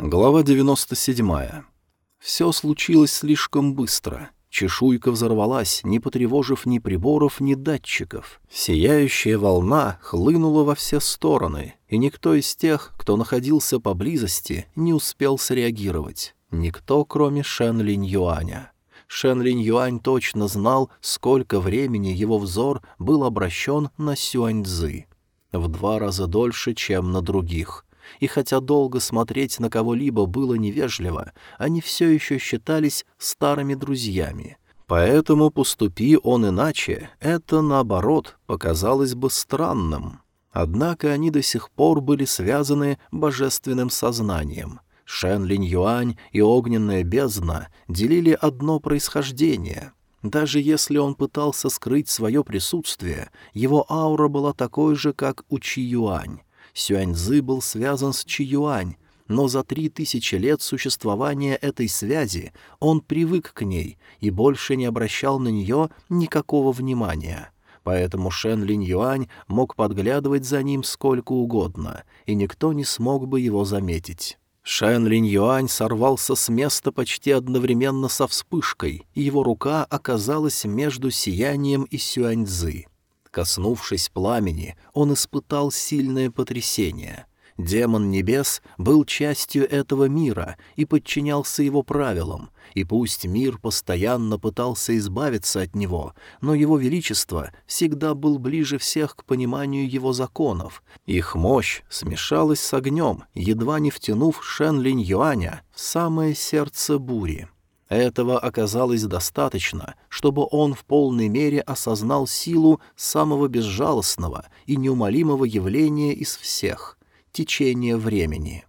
Глава 97. Все случилось слишком быстро. Чешуйка взорвалась, не потревожив ни приборов, ни датчиков. Сияющая волна хлынула во все стороны, и никто из тех, кто находился поблизости, не успел среагировать. Никто, кроме Шен Линь Юаня. Шен Линь Юань точно знал, сколько времени его взор был обращен на Сюань Цзы. В два раза дольше, чем на других — и хотя долго смотреть на кого-либо было невежливо, они все еще считались старыми друзьями. Поэтому, поступи он иначе, это, наоборот, показалось бы странным. Однако они до сих пор были связаны божественным сознанием. Шен Линь Юань и огненная бездна делили одно происхождение — даже если он пытался скрыть свое присутствие, его аура была такой же, как у Чи Юань. Сюаньзы был связан с Чиюань, но за три тысячи лет существования этой связи он привык к ней и больше не обращал на нее никакого внимания. Поэтому Шен Линь Юань мог подглядывать за ним сколько угодно, и никто не смог бы его заметить. Шен Линь Юань сорвался с места почти одновременно со вспышкой, и его рука оказалась между сиянием и Сюаньзы. Коснувшись пламени, он испытал сильное потрясение. Демон небес был частью этого мира и подчинялся его правилам, и пусть мир постоянно пытался избавиться от него, но его величество всегда был ближе всех к пониманию его законов. Их мощь смешалась с огнем, едва не втянув Шен Линь Юаня в самое сердце бури. Этого оказалось достаточно, чтобы он в полной мере осознал силу самого безжалостного и неумолимого явления из всех — течения времени.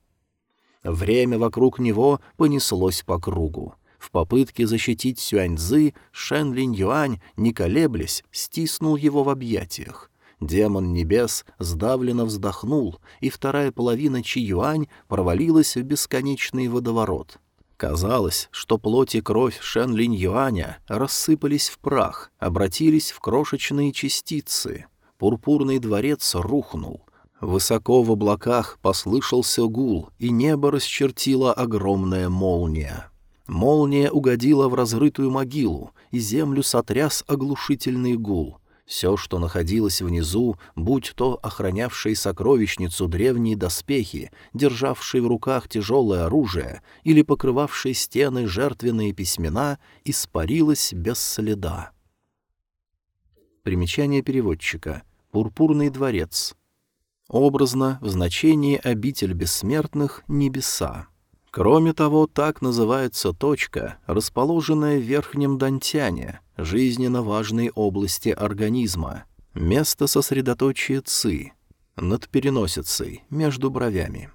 Время вокруг него понеслось по кругу. В попытке защитить Сюаньзы Шен Линь Юань, не колеблясь, стиснул его в объятиях. Демон небес сдавленно вздохнул, и вторая половина Чи Юань провалилась в бесконечный водоворот — Казалось, что плоть и кровь Шен Линь Юаня рассыпались в прах, обратились в крошечные частицы. Пурпурный дворец рухнул. Высоко в облаках послышался гул, и небо расчертила огромная молния. Молния угодила в разрытую могилу, и землю сотряс оглушительный гул. Все, что находилось внизу, будь то охранявшие сокровищницу древние доспехи, державшие в руках тяжелое оружие или покрывавшие стены жертвенные письмена, испарилось без следа. Примечание переводчика. Пурпурный дворец. Образно, в значении «обитель бессмертных» — небеса. Кроме того, так называется точка, расположенная в верхнем Дантяне, жизненно важной области организма, место сосредоточия ЦИ, над переносицей, между бровями.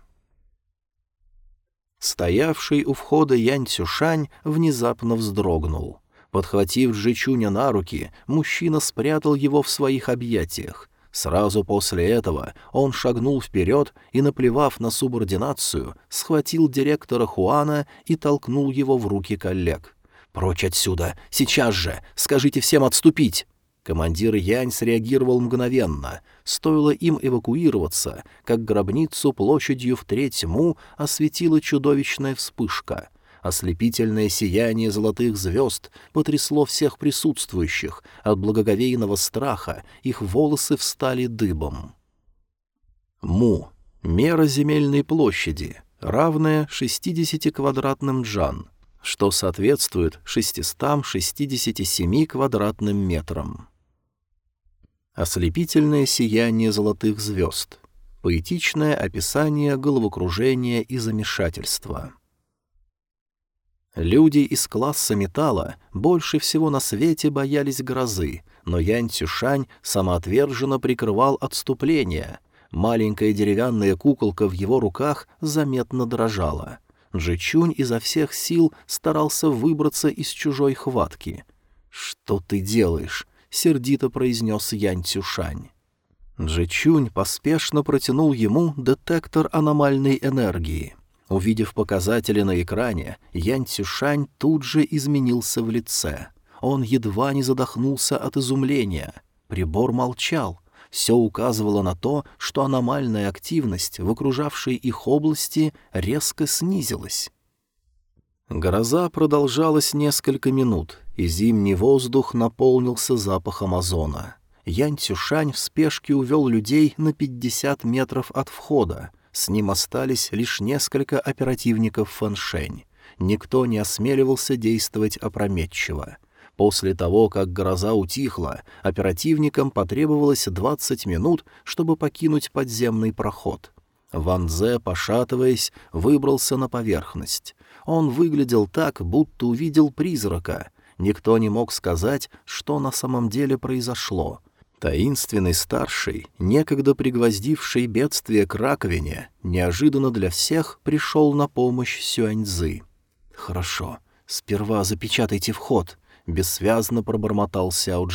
Стоявший у входа Янь Цюшань внезапно вздрогнул. Подхватив Джичуня на руки, мужчина спрятал его в своих объятиях, Сразу после этого он шагнул вперед и, наплевав на субординацию, схватил директора Хуана и толкнул его в руки коллег. «Прочь отсюда! Сейчас же! Скажите всем отступить!» Командир Янь среагировал мгновенно. Стоило им эвакуироваться, как гробницу площадью в треть му осветила чудовищная вспышка. Ослепительное сияние золотых звезд потрясло всех присутствующих, от благоговейного страха их волосы встали дыбом. Му — мера земельной площади, равная 60 квадратным джан, что соответствует 667 квадратным метрам. Ослепительное сияние золотых звезд — поэтичное описание головокружения и замешательства. Люди из класса металла больше всего на свете боялись грозы, но Янь Цюшань самоотверженно прикрывал отступление. Маленькая деревянная куколка в его руках заметно дрожала. Джичунь изо всех сил старался выбраться из чужой хватки. «Что ты делаешь?» — сердито произнес Янь Цюшань. Джичунь поспешно протянул ему детектор аномальной энергии — Увидев показатели на экране, Ян Цюшань тут же изменился в лице. Он едва не задохнулся от изумления. Прибор молчал. Все указывало на то, что аномальная активность в окружавшей их области резко снизилась. Гроза продолжалась несколько минут, и зимний воздух наполнился запахом озона. Янь Цюшань в спешке увел людей на пятьдесят метров от входа. С ним остались лишь несколько оперативников Фэншень. Никто не осмеливался действовать опрометчиво. После того, как гроза утихла, оперативникам потребовалось 20 минут, чтобы покинуть подземный проход. Ван Зе, пошатываясь, выбрался на поверхность. Он выглядел так, будто увидел призрака. Никто не мог сказать, что на самом деле произошло. Таинственный старший, некогда пригвоздивший бедствие к раковине, неожиданно для всех пришел на помощь Сюаньзы. «Хорошо, сперва запечатайте вход», — бессвязно пробормотал Сяо.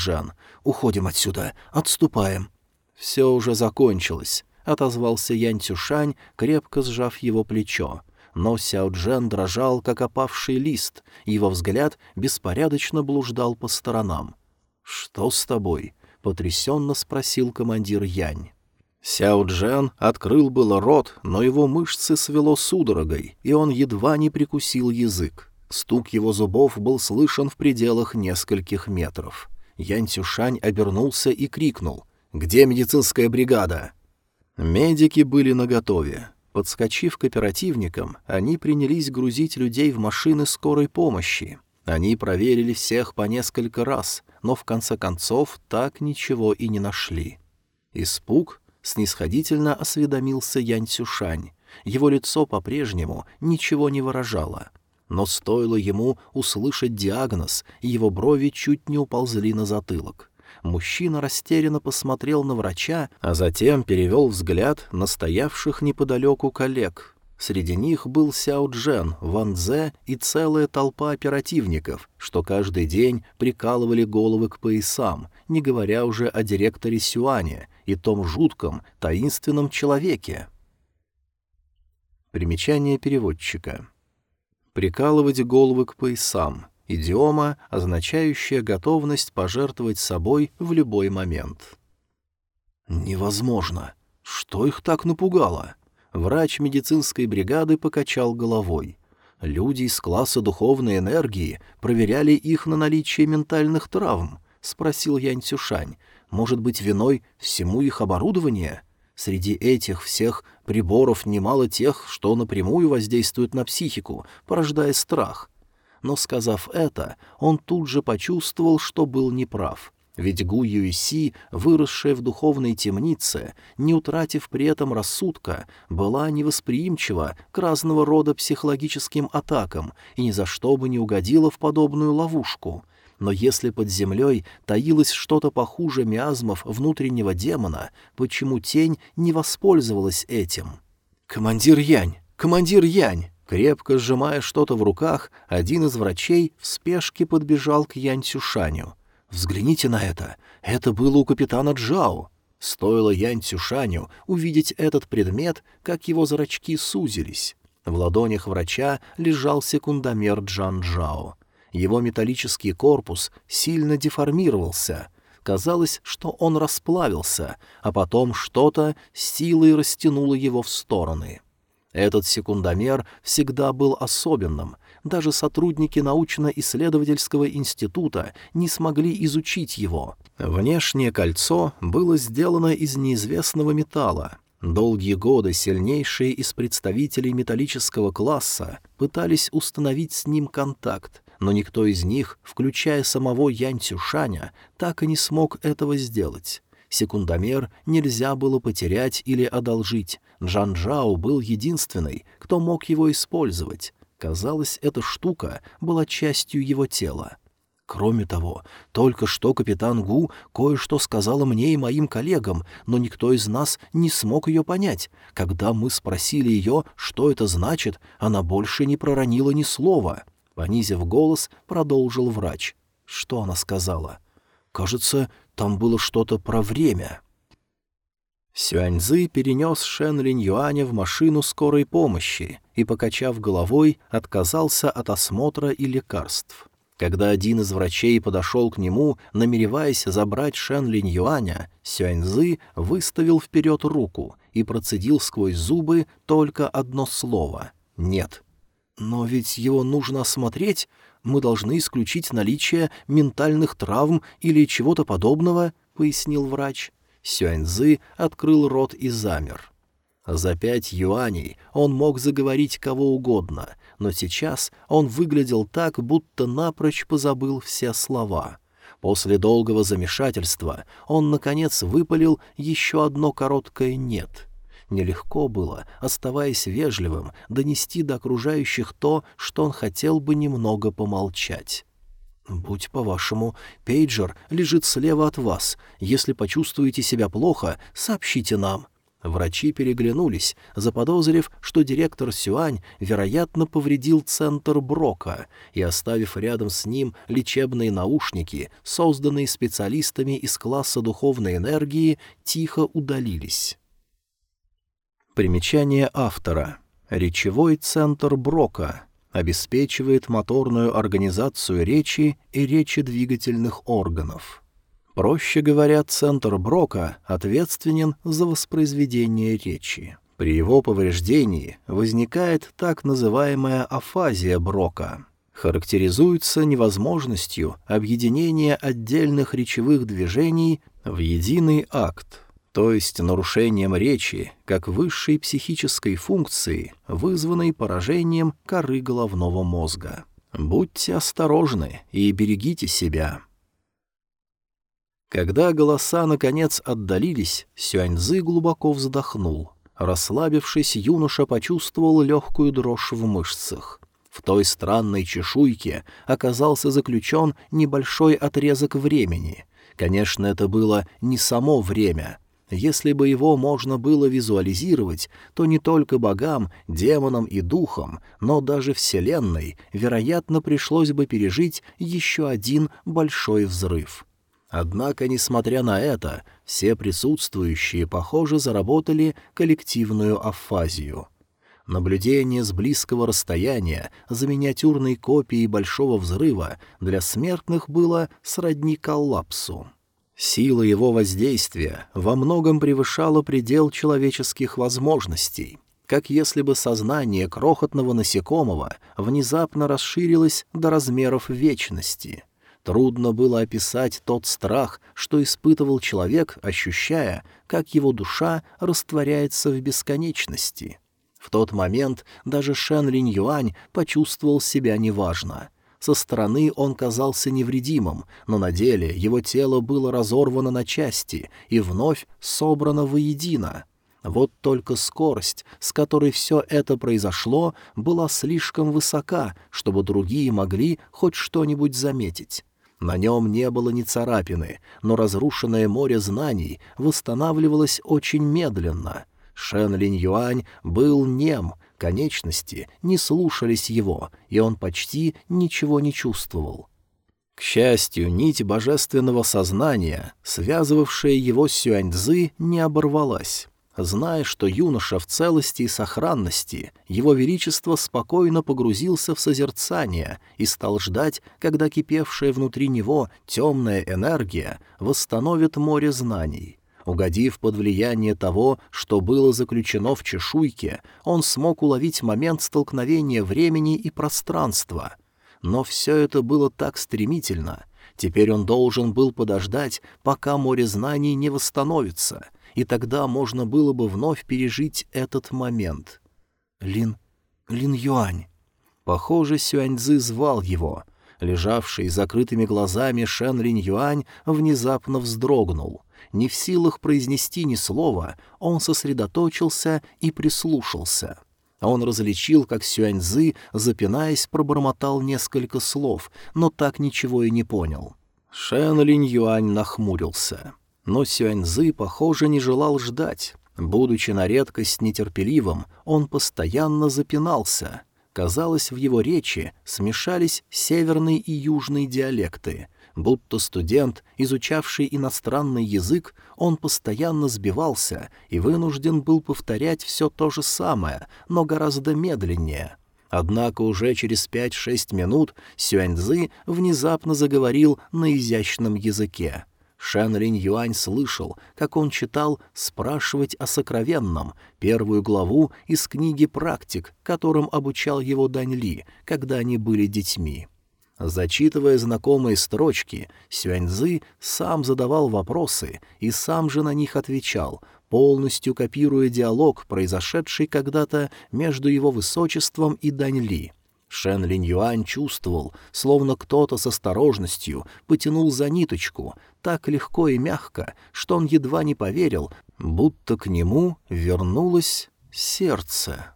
«Уходим отсюда, отступаем». «Все уже закончилось», — отозвался Янь Цюшань, крепко сжав его плечо. Но Сяо дрожал, как опавший лист, и его взгляд беспорядочно блуждал по сторонам. «Что с тобой?» — потрясенно спросил командир Янь. Сяо Джен открыл было рот, но его мышцы свело судорогой, и он едва не прикусил язык. Стук его зубов был слышен в пределах нескольких метров. Янь Цюшань обернулся и крикнул «Где медицинская бригада?» Медики были наготове. Подскочив к оперативникам, они принялись грузить людей в машины скорой помощи. Они проверили всех по несколько раз, но в конце концов так ничего и не нашли. Испуг снисходительно осведомился Янь Цюшань. Его лицо по-прежнему ничего не выражало. Но стоило ему услышать диагноз, его брови чуть не уползли на затылок. Мужчина растерянно посмотрел на врача, а затем перевел взгляд на стоявших неподалеку коллег. Среди них был Сяо Джен, Ван Дзе и целая толпа оперативников, что каждый день прикалывали головы к поясам, не говоря уже о директоре Сюане и том жутком, таинственном человеке. Примечание переводчика прикалывать головы к поясам, идиома, означающая готовность пожертвовать собой в любой момент. «Невозможно! Что их так напугало?» Врач медицинской бригады покачал головой. Люди из класса духовной энергии проверяли их на наличие ментальных травм, — спросил Янь Цюшань. Может быть, виной всему их оборудование? Среди этих всех приборов немало тех, что напрямую воздействуют на психику, порождая страх. Но, сказав это, он тут же почувствовал, что был неправ. Ведь Гу Юйси, выросшая в духовной темнице, не утратив при этом рассудка, была невосприимчива к разного рода психологическим атакам и ни за что бы не угодила в подобную ловушку — но если под землей таилось что-то похуже миазмов внутреннего демона, почему тень не воспользовалась этим? «Командир Янь! Командир Янь!» Крепко сжимая что-то в руках, один из врачей в спешке подбежал к Янь Цюшаню. «Взгляните на это! Это было у капитана Джао!» Стоило Янь Цюшаню увидеть этот предмет, как его зрачки сузились. В ладонях врача лежал секундомер Джан Джао. Его металлический корпус сильно деформировался. Казалось, что он расплавился, а потом что-то силой растянуло его в стороны. Этот секундомер всегда был особенным. Даже сотрудники научно-исследовательского института не смогли изучить его. Внешнее кольцо было сделано из неизвестного металла. Долгие годы сильнейшие из представителей металлического класса пытались установить с ним контакт, но никто из них, включая самого Янь Цюшаня, так и не смог этого сделать. Секундомер нельзя было потерять или одолжить. Джан Джао был единственный, кто мог его использовать. Казалось, эта штука была частью его тела. Кроме того, только что капитан Гу кое-что сказала мне и моим коллегам, но никто из нас не смог ее понять. Когда мы спросили ее, что это значит, она больше не проронила ни слова. Понизив голос, продолжил врач. Что она сказала? Кажется, там было что-то про время. Сюаньзы перенес Шен Линь Юаня в машину скорой помощи и, покачав головой, отказался от осмотра и лекарств. Когда один из врачей подошел к нему, намереваясь забрать Шен Линь Юаня, Сюаньзы выставил вперед руку и процедил сквозь зубы только одно слово — «нет». «Но ведь его нужно осмотреть. Мы должны исключить наличие ментальных травм или чего-то подобного», — пояснил врач. Сюаньзы открыл рот и замер. За пять юаней он мог заговорить кого угодно, но сейчас он выглядел так, будто напрочь позабыл все слова. После долгого замешательства он, наконец, выпалил еще одно короткое «нет». Нелегко было, оставаясь вежливым, донести до окружающих то, что он хотел бы немного помолчать. «Будь по-вашему, пейджер лежит слева от вас. Если почувствуете себя плохо, сообщите нам», Врачи переглянулись, заподозрив, что директор Сюань, вероятно, повредил центр Брока, и, оставив рядом с ним лечебные наушники, созданные специалистами из класса духовной энергии, тихо удалились. Примечание автора. Речевой центр Брока обеспечивает моторную организацию речи и речедвигательных органов. Проще говоря, центр Брока ответственен за воспроизведение речи. При его повреждении возникает так называемая афазия Брока. Характеризуется невозможностью объединения отдельных речевых движений в единый акт, то есть нарушением речи как высшей психической функции, вызванной поражением коры головного мозга. Будьте осторожны и берегите себя. Когда голоса, наконец, отдалились, Сюаньзы глубоко вздохнул. Расслабившись, юноша почувствовал легкую дрожь в мышцах. В той странной чешуйке оказался заключен небольшой отрезок времени. Конечно, это было не само время. Если бы его можно было визуализировать, то не только богам, демонам и духам, но даже Вселенной, вероятно, пришлось бы пережить еще один большой взрыв — Однако, несмотря на это, все присутствующие, похоже, заработали коллективную афазию. Наблюдение с близкого расстояния за миниатюрной копией Большого Взрыва для смертных было сродни коллапсу. Сила его воздействия во многом превышала предел человеческих возможностей, как если бы сознание крохотного насекомого внезапно расширилось до размеров вечности — Трудно было описать тот страх, что испытывал человек, ощущая, как его душа растворяется в бесконечности. В тот момент даже Шен Линь Юань почувствовал себя неважно. Со стороны он казался невредимым, но на деле его тело было разорвано на части и вновь собрано воедино. Вот только скорость, с которой все это произошло, была слишком высока, чтобы другие могли хоть что-нибудь заметить. На нем не было ни царапины, но разрушенное море знаний восстанавливалось очень медленно. Шен Линь Юань был нем, конечности не слушались его, и он почти ничего не чувствовал. К счастью, нить божественного сознания, связывавшая его с Сюаньцзы, не оборвалась. Зная, что юноша в целости и сохранности, его величество спокойно погрузился в созерцание и стал ждать, когда кипевшая внутри него темная энергия восстановит море знаний. Угодив под влияние того, что было заключено в чешуйке, он смог уловить момент столкновения времени и пространства. Но все это было так стремительно. Теперь он должен был подождать, пока море знаний не восстановится — и тогда можно было бы вновь пережить этот момент. Лин... Лин Юань. Похоже, Сюаньзы звал его. Лежавший с закрытыми глазами Шен Лин Юань внезапно вздрогнул. Не в силах произнести ни слова, он сосредоточился и прислушался. Он различил, как Сюаньзы, запинаясь, пробормотал несколько слов, но так ничего и не понял. Шен Линь Юань нахмурился. Но Сюаньзы, похоже, не желал ждать. Будучи на редкость нетерпеливым, он постоянно запинался. Казалось, в его речи смешались северный и южный диалекты. Будто студент, изучавший иностранный язык, он постоянно сбивался и вынужден был повторять все то же самое, но гораздо медленнее. Однако уже через пять-шесть минут Сюаньзы внезапно заговорил на изящном языке. Шэн Линь Юань слышал, как он читал «Спрашивать о сокровенном», первую главу из книги «Практик», которым обучал его Дань Ли, когда они были детьми. Зачитывая знакомые строчки, Сюаньзы сам задавал вопросы и сам же на них отвечал, полностью копируя диалог, произошедший когда-то между его высочеством и Дань Ли. Шен Линь Юань чувствовал, словно кто-то с осторожностью потянул за ниточку, так легко и мягко, что он едва не поверил, будто к нему вернулось сердце.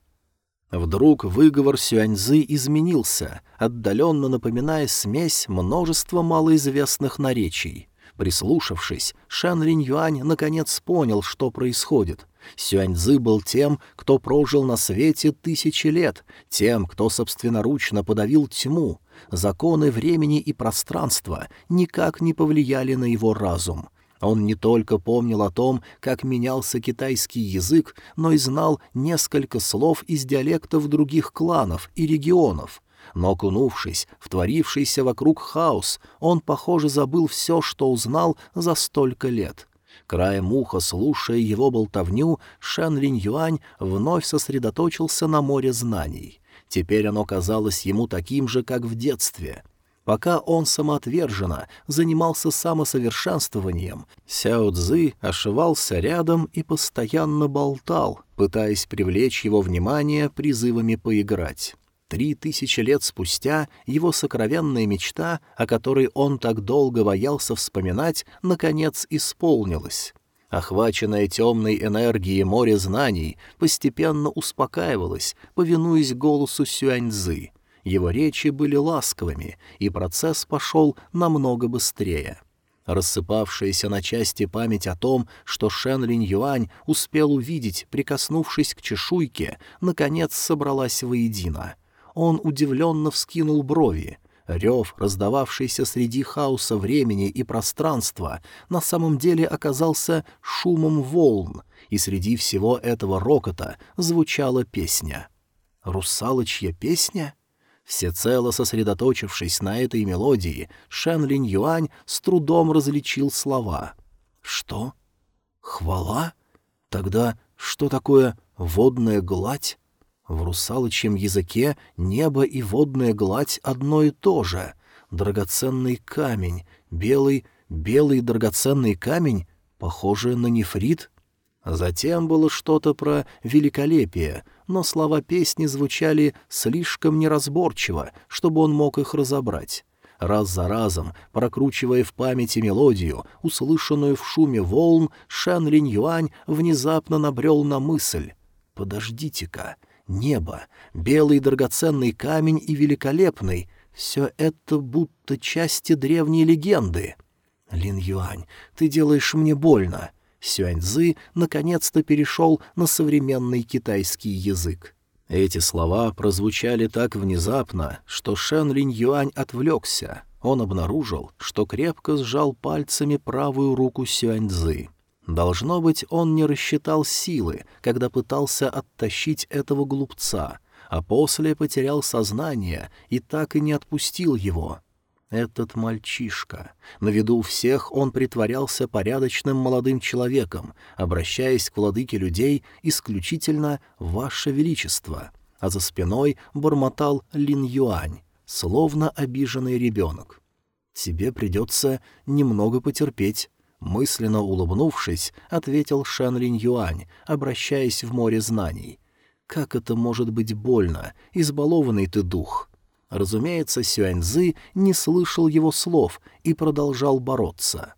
Вдруг выговор Сюаньзы изменился, отдаленно напоминая смесь множества малоизвестных наречий. Прислушавшись, Шан Линь Юань наконец понял, что происходит. Сюаньзы был тем, кто прожил на свете тысячи лет, тем, кто собственноручно подавил тьму. Законы времени и пространства никак не повлияли на его разум. Он не только помнил о том, как менялся китайский язык, но и знал несколько слов из диалектов других кланов и регионов. Но, окунувшись в творившийся вокруг хаос, он, похоже, забыл все, что узнал за столько лет — Краем уха, слушая его болтовню, Шэн Линь Юань вновь сосредоточился на море знаний. Теперь оно казалось ему таким же, как в детстве. Пока он самоотверженно занимался самосовершенствованием, Сяо Цзы ошивался рядом и постоянно болтал, пытаясь привлечь его внимание призывами поиграть. Три тысячи лет спустя его сокровенная мечта, о которой он так долго боялся вспоминать, наконец исполнилась. Охваченное темной энергией море знаний постепенно успокаивалось, повинуясь голосу Сюаньзы. Его речи были ласковыми, и процесс пошел намного быстрее. Рассыпавшаяся на части память о том, что Шен Линь Юань успел увидеть, прикоснувшись к чешуйке, наконец собралась воедино — он удивленно вскинул брови. Рев, раздававшийся среди хаоса времени и пространства, на самом деле оказался шумом волн, и среди всего этого рокота звучала песня. «Русалочья песня?» Всецело сосредоточившись на этой мелодии, Шэн Линь Юань с трудом различил слова. «Что? Хвала? Тогда что такое водная гладь?» В русалочьем языке небо и водная гладь одно и то же. Драгоценный камень, белый, белый драгоценный камень, похожий на нефрит. Затем было что-то про великолепие, но слова песни звучали слишком неразборчиво, чтобы он мог их разобрать. Раз за разом, прокручивая в памяти мелодию, услышанную в шуме волн, Шэн Линь Юань внезапно набрел на мысль. «Подождите-ка, небо, белый драгоценный камень и великолепный — все это будто части древней легенды. Лин Юань, ты делаешь мне больно. Сюаньзы наконец-то перешел на современный китайский язык. Эти слова прозвучали так внезапно, что Шэн Линь Юань отвлекся. Он обнаружил, что крепко сжал пальцами правую руку Сюаньзы. Должно быть, он не рассчитал силы, когда пытался оттащить этого глупца, а после потерял сознание и так и не отпустил его. Этот мальчишка. На виду всех он притворялся порядочным молодым человеком, обращаясь к владыке людей исключительно «Ваше Величество», а за спиной бормотал Лин Юань, словно обиженный ребенок. «Тебе придется немного потерпеть», Мысленно улыбнувшись, ответил Шан Линь Юань, обращаясь в море знаний. «Как это может быть больно, избалованный ты дух?» Разумеется, Сюаньзы не слышал его слов и продолжал бороться.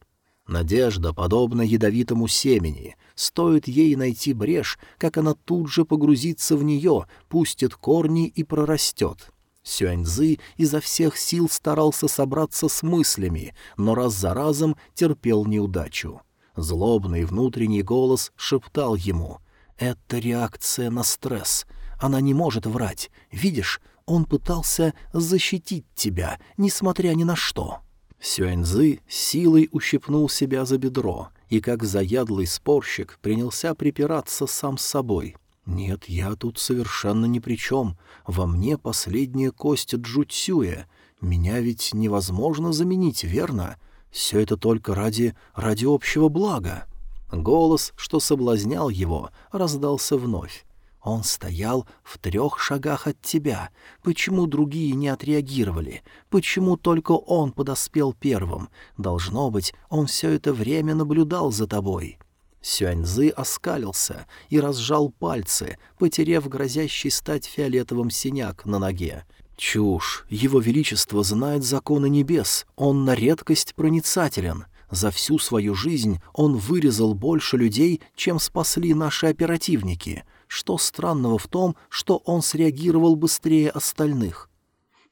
Надежда, подобна ядовитому семени, стоит ей найти брешь, как она тут же погрузится в нее, пустит корни и прорастет. Сюаньзы изо всех сил старался собраться с мыслями, но раз за разом терпел неудачу. Злобный внутренний голос шептал ему «Это реакция на стресс. Она не может врать. Видишь, он пытался защитить тебя, несмотря ни на что». Сюаньзы силой ущипнул себя за бедро и, как заядлый спорщик, принялся припираться сам с собой — «Нет, я тут совершенно ни при чем. Во мне последняя кость Джуцюя. Меня ведь невозможно заменить, верно? Все это только ради... ради общего блага». Голос, что соблазнял его, раздался вновь. Он стоял в трех шагах от тебя. Почему другие не отреагировали? Почему только он подоспел первым? Должно быть, он все это время наблюдал за тобой. Сюаньзы оскалился и разжал пальцы, потеряв грозящий стать фиолетовым синяк на ноге. Чушь! Его Величество знает законы небес, он на редкость проницателен. За всю свою жизнь он вырезал больше людей, чем спасли наши оперативники. Что странного в том, что он среагировал быстрее остальных?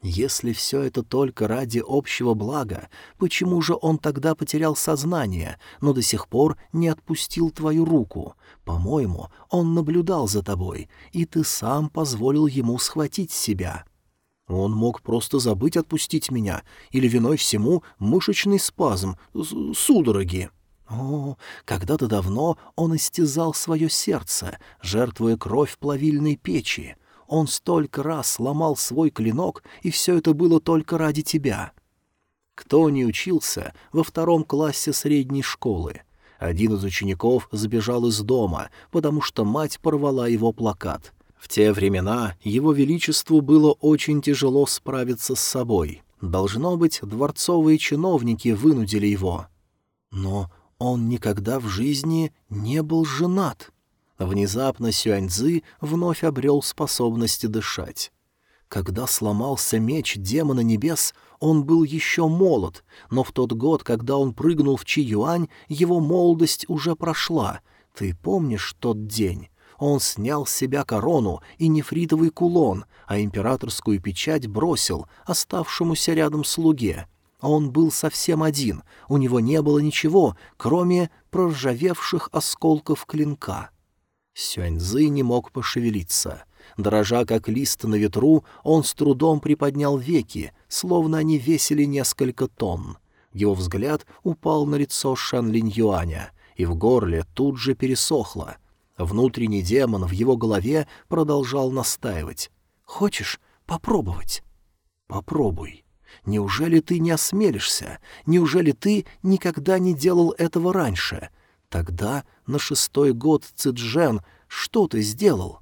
Если все это только ради общего блага, почему же он тогда потерял сознание, но до сих пор не отпустил твою руку? По-моему, он наблюдал за тобой, и ты сам позволил ему схватить себя. Он мог просто забыть отпустить меня, или виной всему мышечный спазм, судороги. О, когда-то давно он истязал свое сердце, жертвуя кровь плавильной печи. Он столько раз сломал свой клинок, и все это было только ради тебя. Кто не учился во втором классе средней школы? Один из учеников сбежал из дома, потому что мать порвала его плакат. В те времена его величеству было очень тяжело справиться с собой. Должно быть, дворцовые чиновники вынудили его. Но он никогда в жизни не был женат. Внезапно Сюаньзы вновь обрел способности дышать. Когда сломался меч демона небес, он был еще молод, но в тот год, когда он прыгнул в Чи-Юань, его молодость уже прошла. Ты помнишь тот день? Он снял с себя корону и нефритовый кулон, а императорскую печать бросил оставшемуся рядом слуге. Он был совсем один, у него не было ничего, кроме проржавевших осколков клинка. Сюаньзы не мог пошевелиться. Дрожа как лист на ветру, он с трудом приподнял веки, словно они весили несколько тонн. Его взгляд упал на лицо Шан Линь Юаня, и в горле тут же пересохло. Внутренний демон в его голове продолжал настаивать. «Хочешь попробовать?» «Попробуй. Неужели ты не осмелишься? Неужели ты никогда не делал этого раньше?» Тогда, на шестой год Цзэджен, что ты сделал?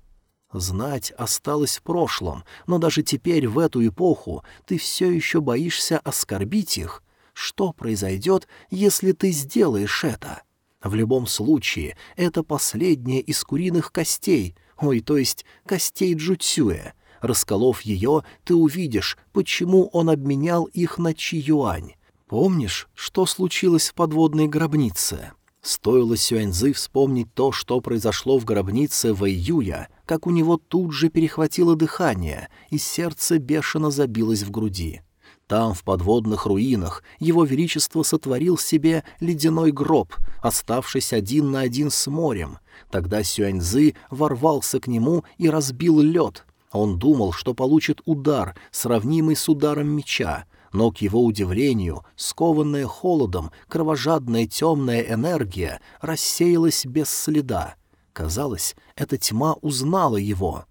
Знать осталось в прошлом, но даже теперь, в эту эпоху, ты все еще боишься оскорбить их. Что произойдет, если ты сделаешь это? В любом случае, это последняя из куриных костей, ой, то есть костей Джуцюэ. Расколов ее, ты увидишь, почему он обменял их на Чи-Юань. Помнишь, что случилось в подводной гробнице? Стоило Сюаньзы вспомнить то, что произошло в гробнице в июя, как у него тут же перехватило дыхание, и сердце бешено забилось в груди. Там, в подводных руинах, его величество сотворил себе ледяной гроб, оставшись один на один с морем. Тогда Сюаньзы ворвался к нему и разбил лед. Он думал, что получит удар, сравнимый с ударом меча, но, к его удивлению, скованная холодом, кровожадная темная энергия рассеялась без следа. Казалось, эта тьма узнала его.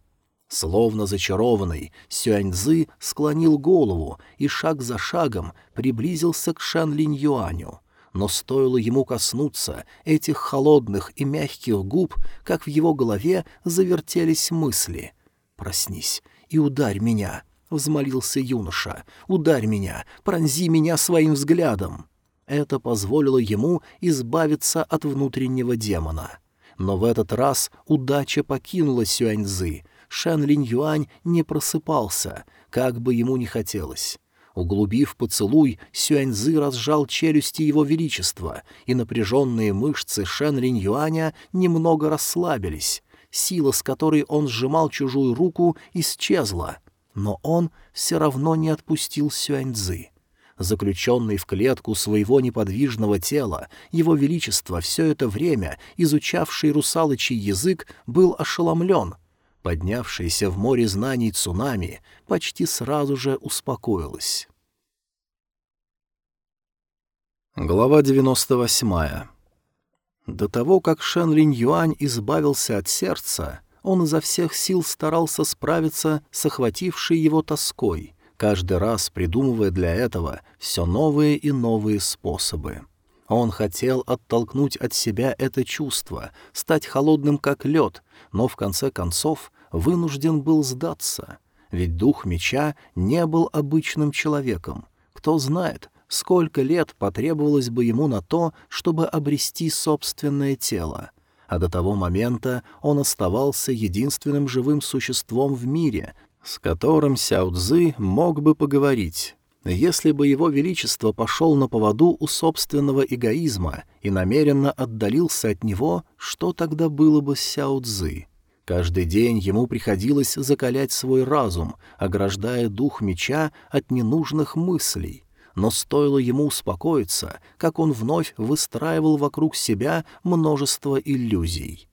Словно зачарованный, Сюаньзы склонил голову и шаг за шагом приблизился к Шан Линь Юаню. Но стоило ему коснуться этих холодных и мягких губ, как в его голове завертелись мысли. «Проснись и ударь меня», — взмолился юноша. «Ударь меня, пронзи меня своим взглядом!» Это позволило ему избавиться от внутреннего демона. Но в этот раз удача покинула Сюаньзы. Шэн Линь Юань не просыпался, как бы ему ни хотелось. Углубив поцелуй, Сюаньзы разжал челюсти его величества, и напряженные мышцы Шэн Линь Юаня немного расслабились. Сила, с которой он сжимал чужую руку, исчезла — но он все равно не отпустил Сюаньцзы. Заключенный в клетку своего неподвижного тела, его величество, все это время изучавший русалочий язык, был ошеломлен. Поднявшаяся в море знаний цунами почти сразу же успокоилась. Глава 98 До того, как Шен Линь Юань избавился от сердца, Он изо всех сил старался справиться с охватившей его тоской, каждый раз придумывая для этого все новые и новые способы. Он хотел оттолкнуть от себя это чувство, стать холодным как лед, но в конце концов вынужден был сдаться. Ведь дух меча не был обычным человеком. Кто знает, сколько лет потребовалось бы ему на то, чтобы обрести собственное тело. А до того момента он оставался единственным живым существом в мире, с которым Сяо Цзы мог бы поговорить. Если бы его величество пошел на поводу у собственного эгоизма и намеренно отдалился от него, что тогда было бы с Сяо Цзы? Каждый день ему приходилось закалять свой разум, ограждая дух меча от ненужных мыслей. Но стоило ему успокоиться, как он вновь выстраивал вокруг себя множество иллюзий.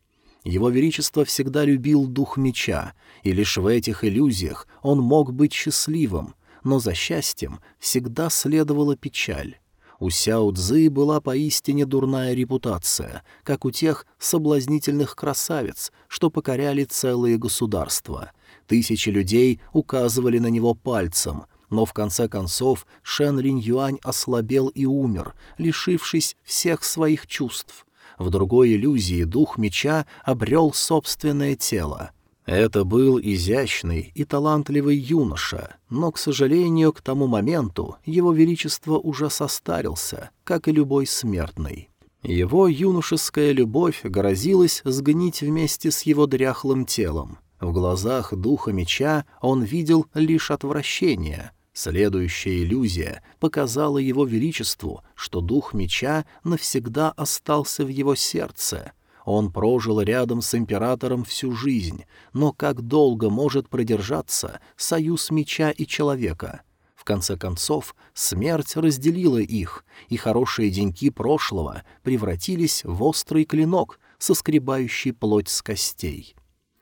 Его Величество всегда любил дух меча, и лишь в этих иллюзиях он мог быть счастливым, но за счастьем всегда следовала печаль. У Сяо Цзы была поистине дурная репутация, как у тех соблазнительных красавиц, что покоряли целые государства. Тысячи людей указывали на него пальцем, но в конце концов Шен Линь Юань ослабел и умер, лишившись всех своих чувств. В другой иллюзии дух меча обрел собственное тело — это был изящный и талантливый юноша, но, к сожалению, к тому моменту его величество уже состарился, как и любой смертный. Его юношеская любовь грозилась сгнить вместе с его дряхлым телом. В глазах духа меча он видел лишь отвращение. Следующая иллюзия показала его величеству, что дух меча навсегда остался в его сердце — он прожил рядом с императором всю жизнь, но как долго может продержаться союз меча и человека? В конце концов, смерть разделила их, и хорошие деньки прошлого превратились в острый клинок, соскребающий плоть с костей.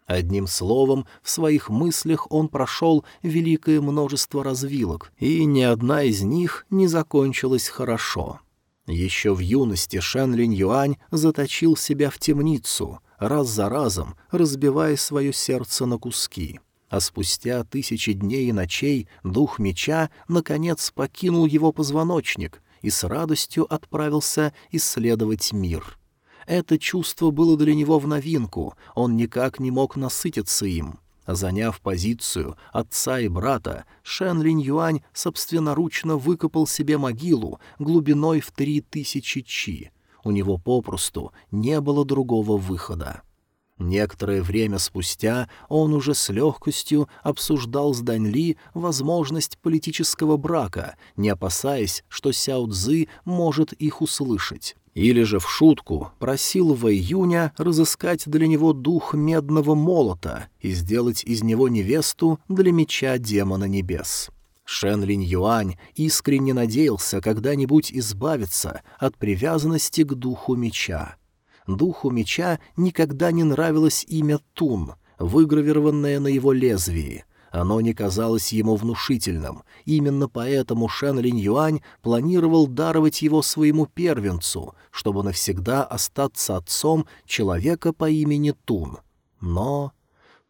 Одним словом, в своих мыслях он прошел великое множество развилок, и ни одна из них не закончилась хорошо. Еще в юности Шэн Линь Юань заточил себя в темницу, раз за разом разбивая свое сердце на куски. А спустя тысячи дней и ночей дух меча наконец покинул его позвоночник и с радостью отправился исследовать мир. Это чувство было для него в новинку, он никак не мог насытиться им — Заняв позицию отца и брата, Шэн Линь Юань собственноручно выкопал себе могилу глубиной в три тысячи чи. У него попросту не было другого выхода. Некоторое время спустя он уже с легкостью обсуждал с Даньли возможность политического брака, не опасаясь, что Сяо Цзы может их услышать. Или же в шутку просил в июня разыскать для него дух медного молота и сделать из него невесту для меча демона небес. Шен Линь Юань искренне надеялся когда-нибудь избавиться от привязанности к духу меча. Духу меча никогда не нравилось имя Тун, выгравированное на его лезвии — оно не казалось ему внушительным. Именно поэтому Шэн Линь Юань планировал даровать его своему первенцу, чтобы навсегда остаться отцом человека по имени Тун. Но...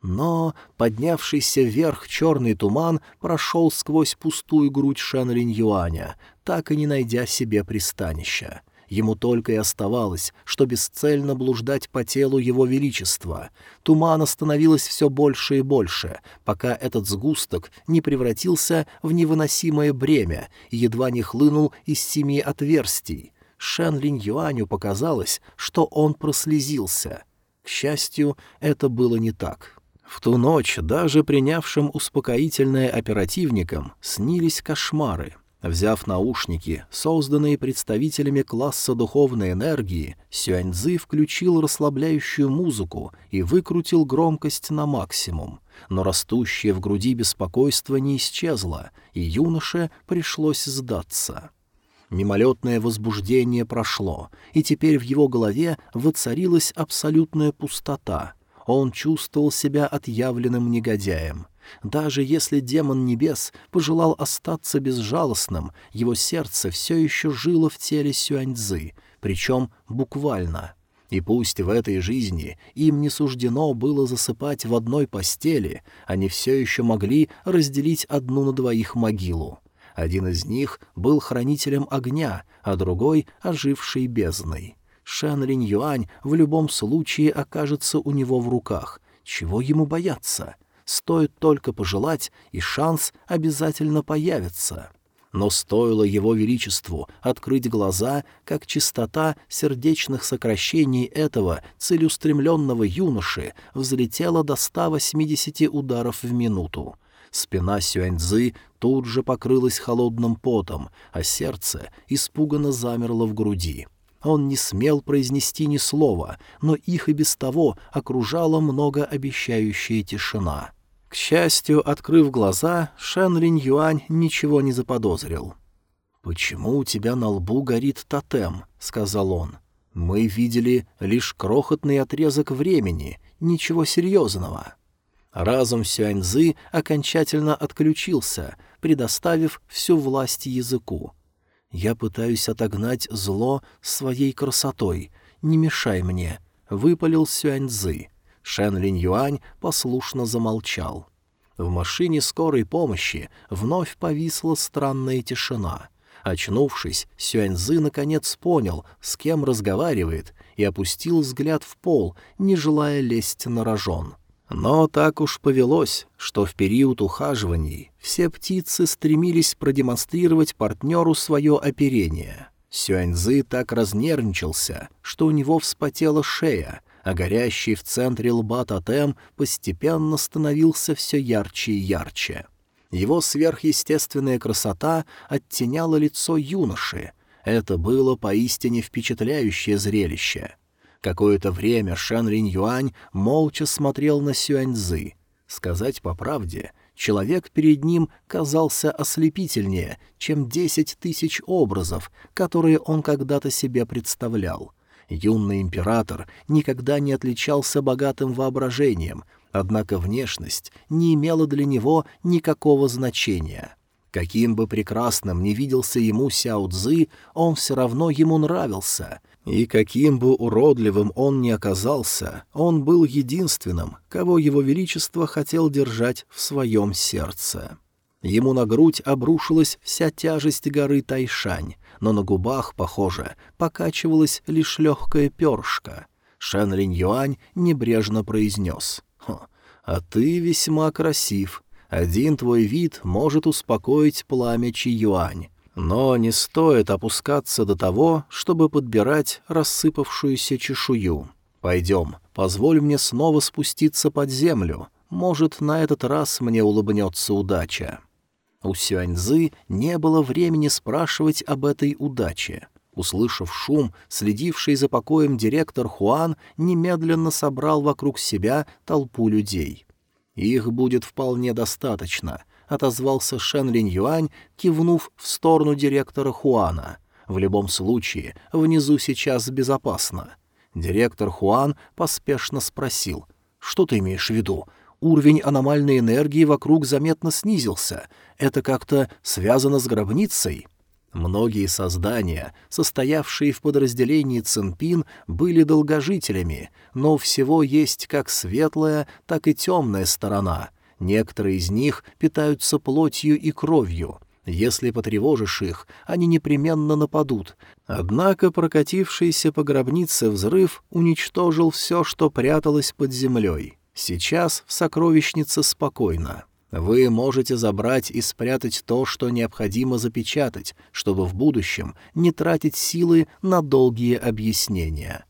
Но поднявшийся вверх черный туман прошел сквозь пустую грудь Шэн Линь Юаня, так и не найдя себе пристанища. Ему только и оставалось, что бесцельно блуждать по телу его величества. Тумана становилось все больше и больше, пока этот сгусток не превратился в невыносимое бремя и едва не хлынул из семи отверстий. Шэн Линь Юаню показалось, что он прослезился. К счастью, это было не так. В ту ночь даже принявшим успокоительное оперативникам снились кошмары — Взяв наушники, созданные представителями класса духовной энергии, Сюаньзы включил расслабляющую музыку и выкрутил громкость на максимум. Но растущее в груди беспокойство не исчезло, и юноше пришлось сдаться. Мимолетное возбуждение прошло, и теперь в его голове воцарилась абсолютная пустота. Он чувствовал себя отъявленным негодяем — даже если демон небес пожелал остаться безжалостным, его сердце все еще жило в теле Сюаньцзы, причем буквально. И пусть в этой жизни им не суждено было засыпать в одной постели, они все еще могли разделить одну на двоих могилу. Один из них был хранителем огня, а другой — ожившей бездной. Шэн Линь Юань в любом случае окажется у него в руках. Чего ему бояться? Стоит только пожелать, и шанс обязательно появится. Но стоило его величеству открыть глаза, как частота сердечных сокращений этого целеустремленного юноши взлетела до 180 ударов в минуту. Спина Сюаньзы тут же покрылась холодным потом, а сердце испуганно замерло в груди. Он не смел произнести ни слова, но их и без того окружала многообещающая тишина. К счастью, открыв глаза, Шэн Линь Юань ничего не заподозрил. «Почему у тебя на лбу горит тотем?» — сказал он. «Мы видели лишь крохотный отрезок времени, ничего серьезного». Разум Сюаньзы окончательно отключился, предоставив всю власть языку. «Я пытаюсь отогнать зло своей красотой. Не мешай мне», — выпалил Сюаньзы. Шэн Линь Юань послушно замолчал. В машине скорой помощи вновь повисла странная тишина. Очнувшись, Сюаньзы наконец понял, с кем разговаривает, и опустил взгляд в пол, не желая лезть на рожон. Но так уж повелось, что в период ухаживаний все птицы стремились продемонстрировать партнеру свое оперение. Сюаньзы так разнервничался, что у него вспотела шея, а горящий в центре лба тотем постепенно становился все ярче и ярче. Его сверхъестественная красота оттеняла лицо юноши. Это было поистине впечатляющее зрелище. Какое-то время Шэн Ринь Юань молча смотрел на Сюаньзы. Сказать по правде, человек перед ним казался ослепительнее, чем десять тысяч образов, которые он когда-то себе представлял. Юный император никогда не отличался богатым воображением, однако внешность не имела для него никакого значения. Каким бы прекрасным ни виделся ему Сяо Цзы, он все равно ему нравился, и каким бы уродливым он ни оказался, он был единственным, кого его величество хотел держать в своем сердце. Ему на грудь обрушилась вся тяжесть горы Тайшань, но на губах, похоже, покачивалась лишь легкая перышко. Шэн Линь Юань небрежно произнес. «А ты весьма красив. Один твой вид может успокоить пламя Чи Юань. Но не стоит опускаться до того, чтобы подбирать рассыпавшуюся чешую. Пойдем, позволь мне снова спуститься под землю. Может, на этот раз мне улыбнется удача». У Сюаньзы не было времени спрашивать об этой удаче. Услышав шум, следивший за покоем директор Хуан немедленно собрал вокруг себя толпу людей. «Их будет вполне достаточно», — отозвался Шен Линь Юань, кивнув в сторону директора Хуана. «В любом случае, внизу сейчас безопасно». Директор Хуан поспешно спросил. «Что ты имеешь в виду? Уровень аномальной энергии вокруг заметно снизился. Это как-то связано с гробницей? Многие создания, состоявшие в подразделении Цинпин, были долгожителями, но у всего есть как светлая, так и темная сторона. Некоторые из них питаются плотью и кровью. Если потревожишь их, они непременно нападут. Однако прокатившийся по гробнице взрыв уничтожил все, что пряталось под землей. Сейчас в сокровищнице спокойно. Вы можете забрать и спрятать то, что необходимо запечатать, чтобы в будущем не тратить силы на долгие объяснения.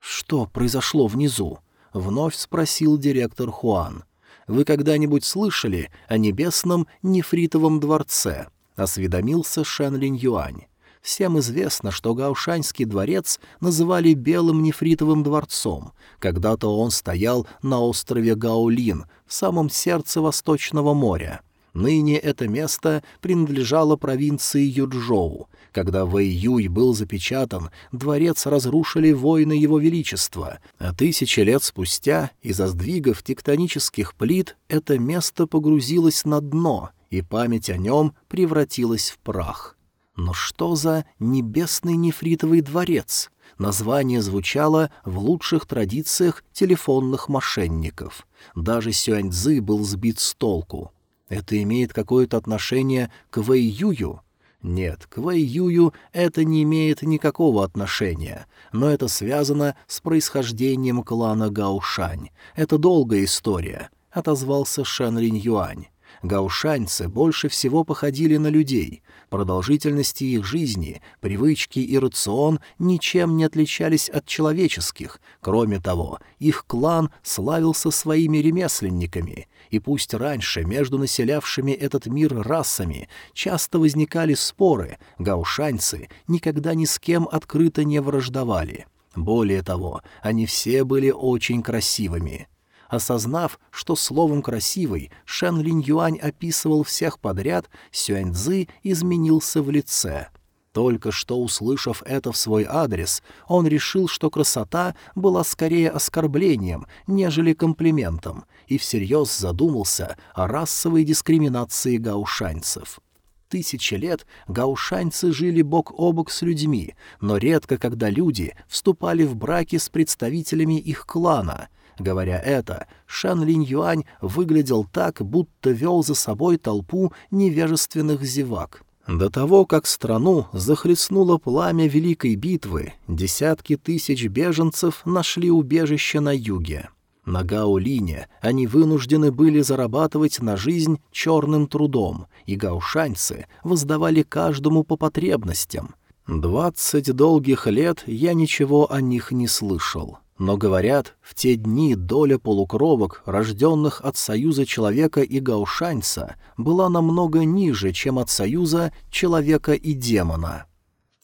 «Что произошло внизу?» — вновь спросил директор Хуан. «Вы когда-нибудь слышали о небесном нефритовом дворце?» — осведомился Шэн Линь Юань. Всем известно, что Гаушанский дворец называли Белым нефритовым дворцом. Когда-то он стоял на острове Гаолин, в самом сердце Восточного моря. Ныне это место принадлежало провинции Юджоу. Когда Вэй Юй был запечатан, дворец разрушили воины его величества, а тысячи лет спустя из-за сдвигов тектонических плит это место погрузилось на дно, и память о нем превратилась в прах. Но что за небесный нефритовый дворец? Название звучало в лучших традициях телефонных мошенников. Даже Сюаньцзы был сбит с толку. Это имеет какое-то отношение к Вэй Юю? Нет, к Вэй Юю это не имеет никакого отношения, но это связано с происхождением клана Гаушань. Это долгая история, — отозвался Шан Линь Юань. Гаушаньцы больше всего походили на людей. Продолжительности их жизни, привычки и рацион ничем не отличались от человеческих. Кроме того, их клан славился своими ремесленниками, и пусть раньше между населявшими этот мир расами часто возникали споры, гаушаньцы никогда ни с кем открыто не враждовали. Более того, они все были очень красивыми. Осознав, что словом «красивый» Шэн Линь Юань описывал всех подряд, Сюань Цзы изменился в лице. Только что услышав это в свой адрес, он решил, что красота была скорее оскорблением, нежели комплиментом, и всерьез задумался о расовой дискриминации гаушаньцев. Тысячи лет гаушаньцы жили бок о бок с людьми, но редко когда люди вступали в браки с представителями их клана — Говоря это, Шан Линь Юань выглядел так, будто вел за собой толпу невежественных зевак. До того, как страну захлестнуло пламя Великой битвы, десятки тысяч беженцев нашли убежище на юге. На Гаолине они вынуждены были зарабатывать на жизнь черным трудом, и гаушаньцы воздавали каждому по потребностям. Двадцать долгих лет я ничего о них не слышал. Но, говорят, в те дни доля полукровок, рожденных от союза человека и гаушаньца, была намного ниже, чем от союза человека и демона.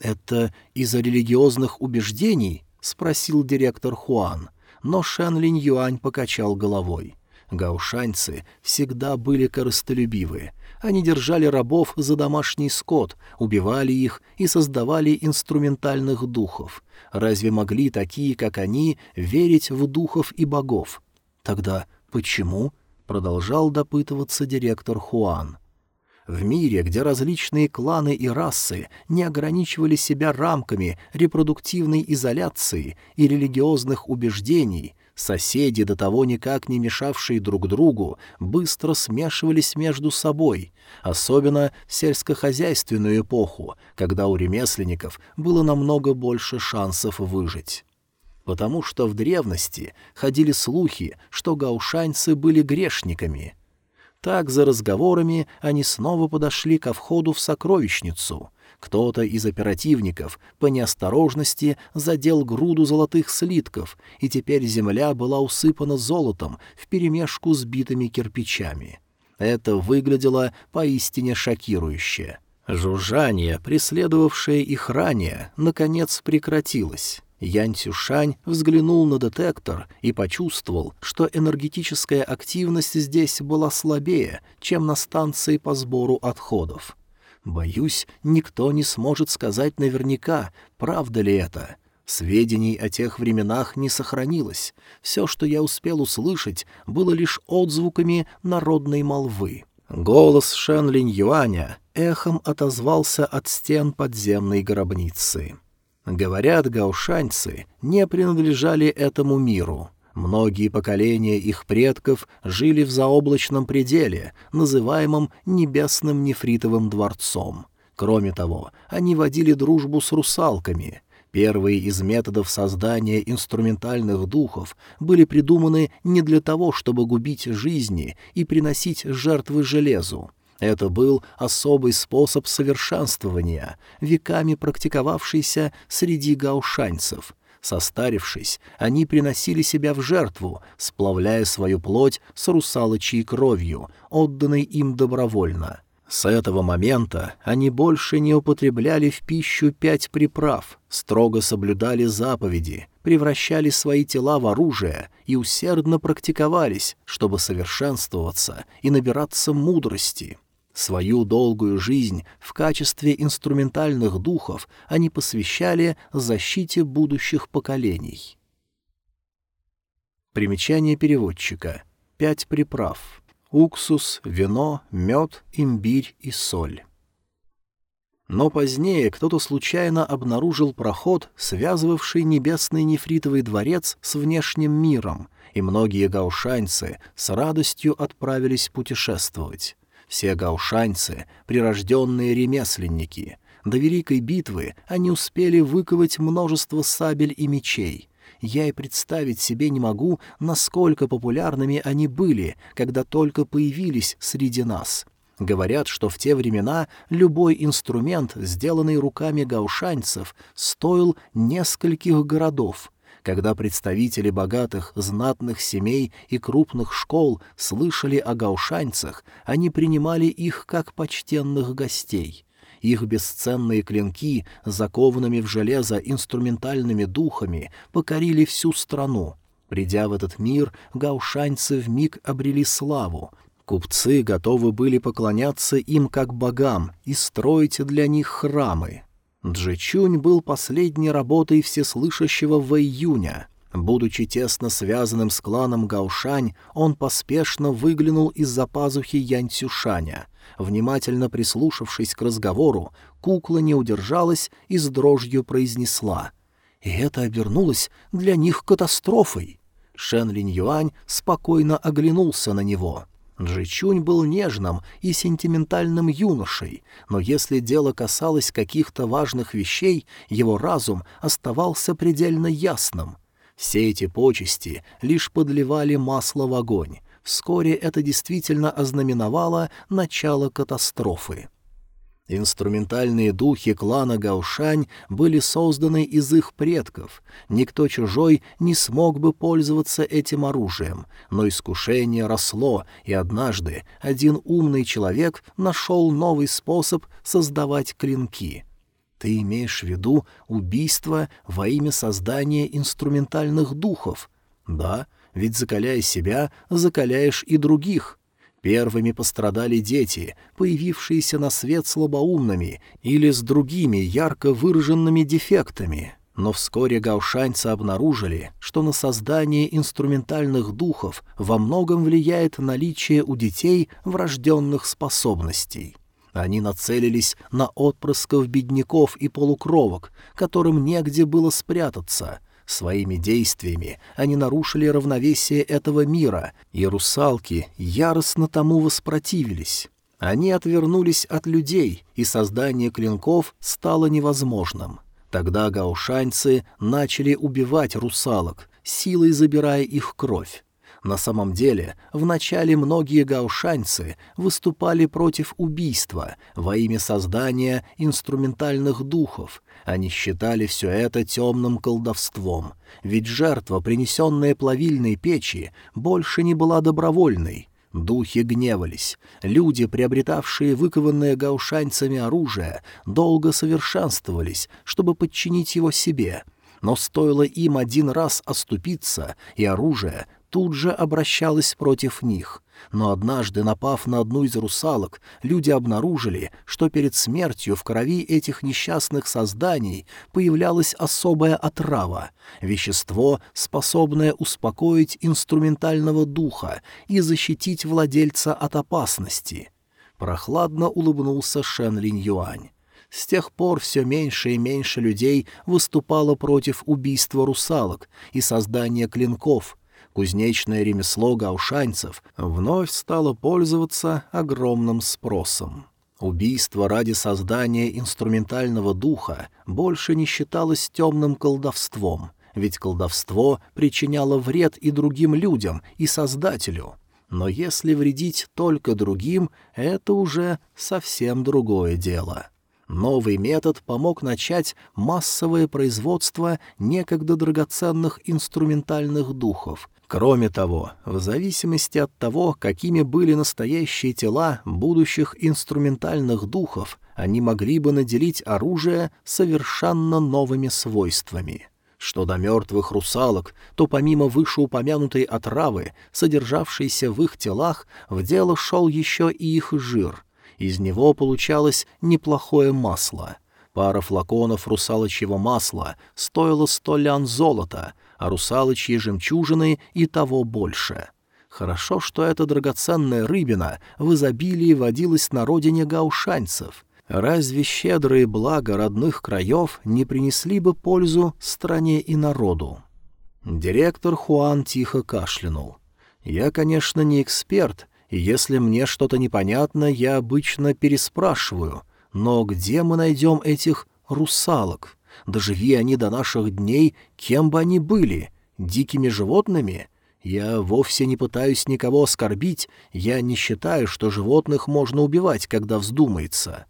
«Это из-за религиозных убеждений?» — спросил директор Хуан, но Шэн Линь Юань покачал головой. Гаушаньцы всегда были корыстолюбивы. Они держали рабов за домашний скот, убивали их и создавали инструментальных духов. Разве могли такие, как они, верить в духов и богов? Тогда почему? Продолжал допытываться директор Хуан. В мире, где различные кланы и расы не ограничивали себя рамками репродуктивной изоляции и религиозных убеждений, Соседи, до того никак не мешавшие друг другу, быстро смешивались между собой, особенно в сельскохозяйственную эпоху, когда у ремесленников было намного больше шансов выжить. Потому что в древности ходили слухи, что гаушаньцы были грешниками. Так, за разговорами, они снова подошли ко входу в сокровищницу — кто-то из оперативников по неосторожности задел груду золотых слитков, и теперь земля была усыпана золотом вперемешку с битыми кирпичами. Это выглядело поистине шокирующе. Жужжание, преследовавшее их ранее, наконец прекратилось. Ян Цюшань взглянул на детектор и почувствовал, что энергетическая активность здесь была слабее, чем на станции по сбору отходов. Боюсь, никто не сможет сказать наверняка, правда ли это. Сведений о тех временах не сохранилось. Все, что я успел услышать, было лишь отзвуками народной молвы. Голос Шен Линь Юаня эхом отозвался от стен подземной гробницы. Говорят, гаушаньцы не принадлежали этому миру. Многие поколения их предков жили в заоблачном пределе, называемом Небесным Нефритовым дворцом. Кроме того, они водили дружбу с русалками. Первые из методов создания инструментальных духов были придуманы не для того, чтобы губить жизни и приносить жертвы железу. Это был особый способ совершенствования, веками практиковавшийся среди гаушаньцев — Состарившись, они приносили себя в жертву, сплавляя свою плоть с русалочьей кровью, отданной им добровольно. С этого момента они больше не употребляли в пищу пять приправ, строго соблюдали заповеди, превращали свои тела в оружие и усердно практиковались, чтобы совершенствоваться и набираться мудрости. Свою долгую жизнь в качестве инструментальных духов они посвящали защите будущих поколений. Примечание переводчика. Пять приправ. Уксус, вино, мед, имбирь и соль. Но позднее кто-то случайно обнаружил проход, связывавший небесный нефритовый дворец с внешним миром, и многие гаушаньцы с радостью отправились путешествовать. Все гаушаньцы — прирожденные ремесленники. До Великой битвы они успели выковать множество сабель и мечей. Я и представить себе не могу, насколько популярными они были, когда только появились среди нас. Говорят, что в те времена любой инструмент, сделанный руками гаушанцев, стоил нескольких городов. Когда представители богатых, знатных семей и крупных школ слышали о гаушанцах, они принимали их как почтенных гостей. Их бесценные клинки, закованными в железо инструментальными духами, покорили всю страну. Придя в этот мир, гаушанцы вмиг обрели славу — Купцы готовы были поклоняться им как богам и строить для них храмы. Джичунь был последней работой всеслышащего в июня. Будучи тесно связанным с кланом Гаушань, он поспешно выглянул из-за пазухи Янь Цюшаня. Внимательно прислушавшись к разговору, кукла не удержалась и с дрожью произнесла. И это обернулось для них катастрофой. Шен Линь Юань спокойно оглянулся на него — Джичунь был нежным и сентиментальным юношей, но если дело касалось каких-то важных вещей, его разум оставался предельно ясным. Все эти почести лишь подливали масло в огонь. Вскоре это действительно ознаменовало начало катастрофы. Инструментальные духи клана Гаушань были созданы из их предков. Никто чужой не смог бы пользоваться этим оружием, но искушение росло, и однажды один умный человек нашел новый способ создавать клинки. Ты имеешь в виду убийство во имя создания инструментальных духов? Да, ведь закаляя себя, закаляешь и других — Первыми пострадали дети, появившиеся на свет слабоумными или с другими ярко выраженными дефектами. Но вскоре гаушаньцы обнаружили, что на создание инструментальных духов во многом влияет наличие у детей врожденных способностей. Они нацелились на отпрысков бедняков и полукровок, которым негде было спрятаться — Своими действиями они нарушили равновесие этого мира, и русалки яростно тому воспротивились. Они отвернулись от людей, и создание клинков стало невозможным. Тогда гаушаньцы начали убивать русалок, силой забирая их кровь. На самом деле, вначале многие гаушаньцы выступали против убийства во имя создания инструментальных духов, они считали все это темным колдовством, ведь жертва, принесенная плавильной печи, больше не была добровольной. Духи гневались. Люди, приобретавшие выкованное гаушанцами оружие, долго совершенствовались, чтобы подчинить его себе. Но стоило им один раз оступиться, и оружие тут же обращалось против них. Но однажды, напав на одну из русалок, люди обнаружили, что перед смертью в крови этих несчастных созданий появлялась особая отрава, вещество, способное успокоить инструментального духа и защитить владельца от опасности. Прохладно улыбнулся Шен Линь Юань. С тех пор все меньше и меньше людей выступало против убийства русалок и создания клинков — кузнечное ремесло гаушанцев вновь стало пользоваться огромным спросом. Убийство ради создания инструментального духа больше не считалось темным колдовством, ведь колдовство причиняло вред и другим людям, и Создателю. Но если вредить только другим, это уже совсем другое дело. Новый метод помог начать массовое производство некогда драгоценных инструментальных духов, Кроме того, в зависимости от того, какими были настоящие тела будущих инструментальных духов, они могли бы наделить оружие совершенно новыми свойствами. Что до мертвых русалок, то помимо вышеупомянутой отравы, содержавшейся в их телах, в дело шел еще и их жир. Из него получалось неплохое масло. Пара флаконов русалочьего масла стоила сто лян золота — а русалочьи жемчужины и того больше. Хорошо, что эта драгоценная рыбина в изобилии водилась на родине гаушанцев. Разве щедрые блага родных краев не принесли бы пользу стране и народу? Директор Хуан тихо кашлянул. «Я, конечно, не эксперт, и если мне что-то непонятно, я обычно переспрашиваю. Но где мы найдем этих русалок? Доживи они до наших дней, кем бы они были? Дикими животными? Я вовсе не пытаюсь никого оскорбить, я не считаю, что животных можно убивать, когда вздумается».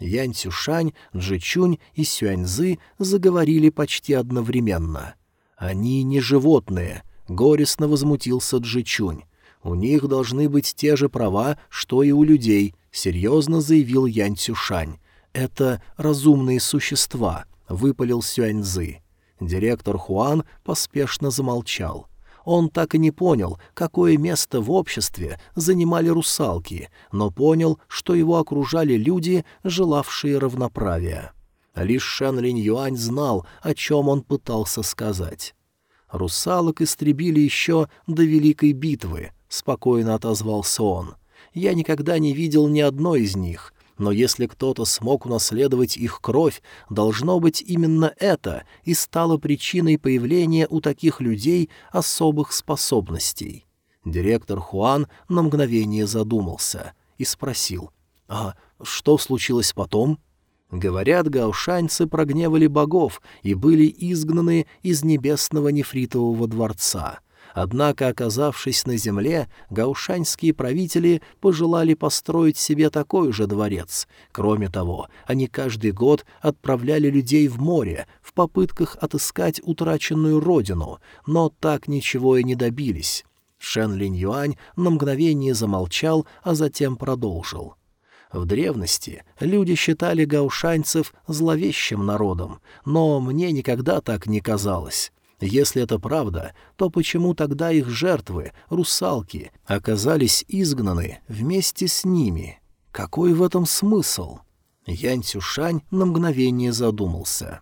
Янь Цюшань, Джичунь и Сюаньзы заговорили почти одновременно. «Они не животные», — горестно возмутился Джичунь. «У них должны быть те же права, что и у людей», — серьезно заявил Янь Цюшань. «Это разумные существа», — выпалил Сюаньзы. Директор Хуан поспешно замолчал. Он так и не понял, какое место в обществе занимали русалки, но понял, что его окружали люди, желавшие равноправия. Лишь Шэн Линь Юань знал, о чем он пытался сказать. «Русалок истребили еще до Великой битвы», — спокойно отозвался он. «Я никогда не видел ни одной из них, но если кто-то смог унаследовать их кровь, должно быть именно это и стало причиной появления у таких людей особых способностей. Директор Хуан на мгновение задумался и спросил, «А что случилось потом?» Говорят, гаушаньцы прогневали богов и были изгнаны из небесного нефритового дворца — Однако, оказавшись на земле, гаушаньские правители пожелали построить себе такой же дворец. Кроме того, они каждый год отправляли людей в море в попытках отыскать утраченную родину, но так ничего и не добились. Шен Линь Юань на мгновение замолчал, а затем продолжил. В древности люди считали гаушаньцев зловещим народом, но мне никогда так не казалось. Если это правда, то почему тогда их жертвы, русалки, оказались изгнаны вместе с ними? Какой в этом смысл? Янь Цюшань на мгновение задумался.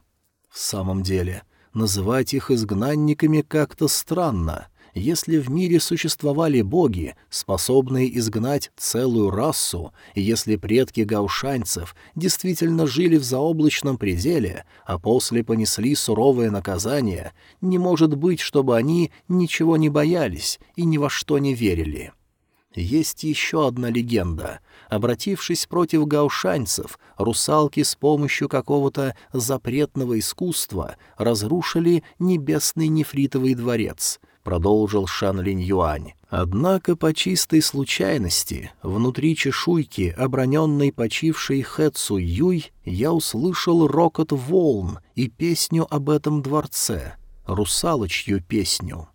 В самом деле, называть их изгнанниками как-то странно. Если в мире существовали боги, способные изгнать целую расу, и если предки гаушанцев действительно жили в заоблачном пределе, а после понесли суровое наказание, не может быть, чтобы они ничего не боялись и ни во что не верили. Есть еще одна легенда. Обратившись против гаушанцев, русалки с помощью какого-то запретного искусства разрушили небесный нефритовый дворец — продолжил Шан Линь Юань. Однако по чистой случайности, внутри чешуйки, оброненной почившей Хэ Цу Юй, я услышал рокот волн и песню об этом дворце, русалочью песню.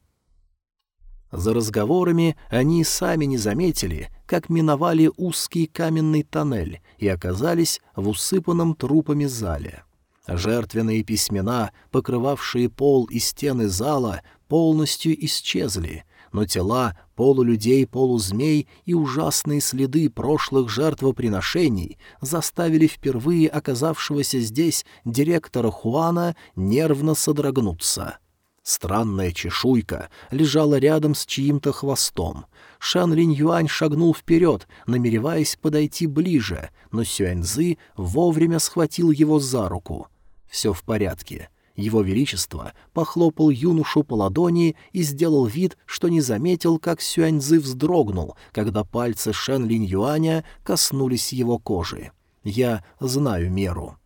За разговорами они сами не заметили, как миновали узкий каменный тоннель и оказались в усыпанном трупами зале. Жертвенные письмена, покрывавшие пол и стены зала, полностью исчезли, но тела полулюдей, полузмей и ужасные следы прошлых жертвоприношений заставили впервые оказавшегося здесь директора Хуана нервно содрогнуться. Странная чешуйка лежала рядом с чьим-то хвостом. Шан Линь Юань шагнул вперед, намереваясь подойти ближе, но Сюаньзы вовремя схватил его за руку. «Все в порядке. Его Величество похлопал юношу по ладони и сделал вид, что не заметил, как Сюаньзы вздрогнул, когда пальцы Шен Линь Юаня коснулись его кожи. «Я знаю меру».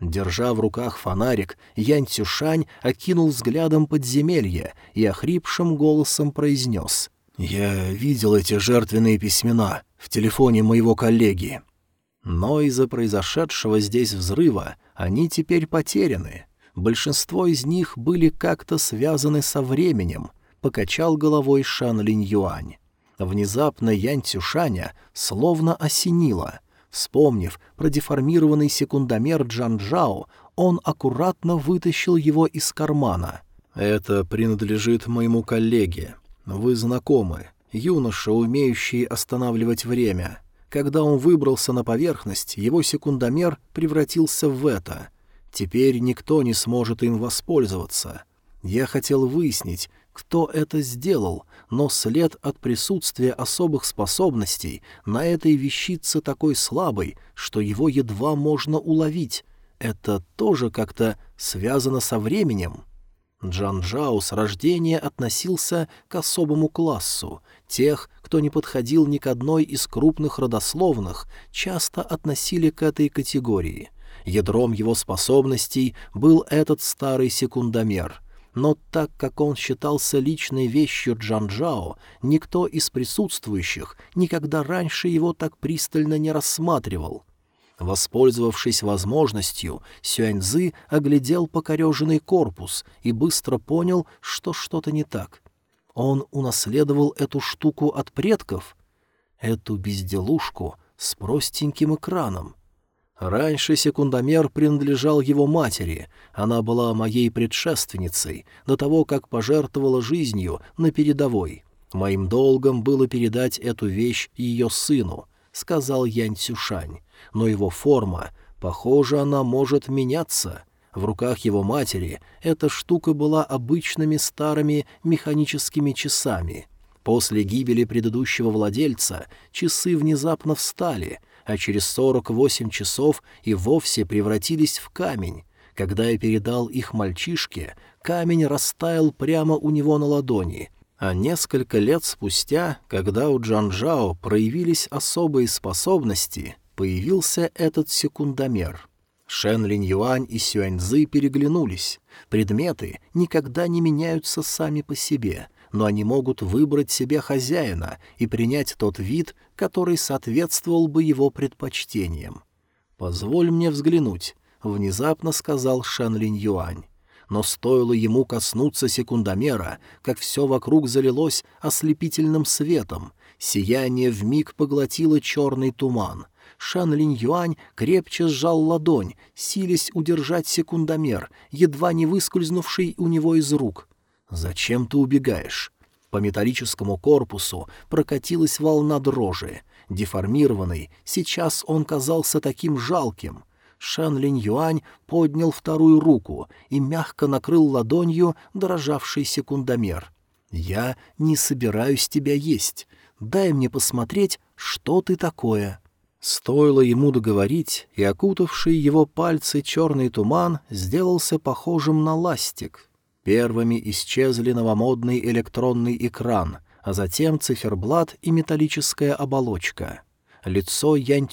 Держа в руках фонарик, Янь Цюшань окинул взглядом подземелье и охрипшим голосом произнес. «Я видел эти жертвенные письмена в телефоне моего коллеги». Но из-за произошедшего здесь взрыва они теперь потеряны. Большинство из них были как-то связаны со временем, покачал головой Шан Линь Юань. Внезапно Янь Цюшаня словно осенило. Вспомнив про деформированный секундомер Джан Джао, он аккуратно вытащил его из кармана. «Это принадлежит моему коллеге. Вы знакомы. Юноша, умеющий останавливать время. Когда он выбрался на поверхность, его секундомер превратился в это — Теперь никто не сможет им воспользоваться. Я хотел выяснить, кто это сделал, но след от присутствия особых способностей на этой вещице такой слабый, что его едва можно уловить. Это тоже как-то связано со временем. Джан Джао с рождения относился к особому классу. Тех, кто не подходил ни к одной из крупных родословных, часто относили к этой категории. Ядром его способностей был этот старый секундомер — но так как он считался личной вещью Джанжао, никто из присутствующих никогда раньше его так пристально не рассматривал. Воспользовавшись возможностью, Сюаньзы оглядел покореженный корпус и быстро понял, что что-то не так. Он унаследовал эту штуку от предков? Эту безделушку с простеньким экраном — Раньше секундомер принадлежал его матери, она была моей предшественницей, до того, как пожертвовала жизнью на передовой. Моим долгом было передать эту вещь ее сыну, — сказал Янь Цюшань. Но его форма, похоже, она может меняться. В руках его матери эта штука была обычными старыми механическими часами. После гибели предыдущего владельца часы внезапно встали — а через сорок восемь часов и вовсе превратились в камень. Когда я передал их мальчишке, камень растаял прямо у него на ладони, а несколько лет спустя, когда у Джанжао проявились особые способности, появился этот секундомер. Шен Линь Юань и Сюаньзы переглянулись. Предметы никогда не меняются сами по себе — но они могут выбрать себе хозяина и принять тот вид, который соответствовал бы его предпочтениям. «Позволь мне взглянуть», — внезапно сказал Шан Линь Юань. Но стоило ему коснуться секундомера, как все вокруг залилось ослепительным светом. Сияние вмиг поглотило черный туман. Шан Линь Юань крепче сжал ладонь, силясь удержать секундомер, едва не выскользнувший у него из рук. «Зачем ты убегаешь?» По металлическому корпусу прокатилась волна дрожи. Деформированный, сейчас он казался таким жалким. Шан Линь Юань поднял вторую руку и мягко накрыл ладонью дрожавший секундомер. «Я не собираюсь тебя есть. Дай мне посмотреть, что ты такое». Стоило ему договорить, и окутавший его пальцы черный туман сделался похожим на ластик, Первыми исчезли новомодный электронный экран, а затем циферблат и металлическая оболочка. Лицо Янь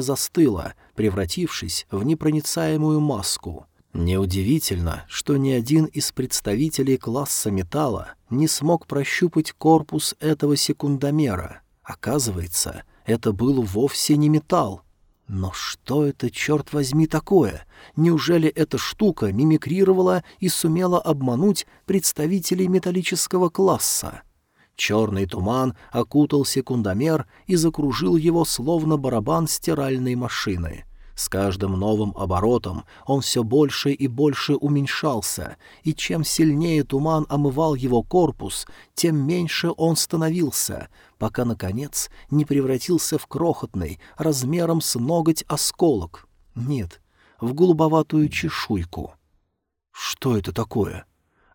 застыло, превратившись в непроницаемую маску. Неудивительно, что ни один из представителей класса металла не смог прощупать корпус этого секундомера. Оказывается, это был вовсе не металл, но что это, черт возьми, такое? Неужели эта штука мимикрировала и сумела обмануть представителей металлического класса? Черный туман окутал секундомер и закружил его словно барабан стиральной машины — с каждым новым оборотом он все больше и больше уменьшался, и чем сильнее туман омывал его корпус, тем меньше он становился, пока, наконец, не превратился в крохотный, размером с ноготь осколок. Нет, в голубоватую чешуйку. Что это такое?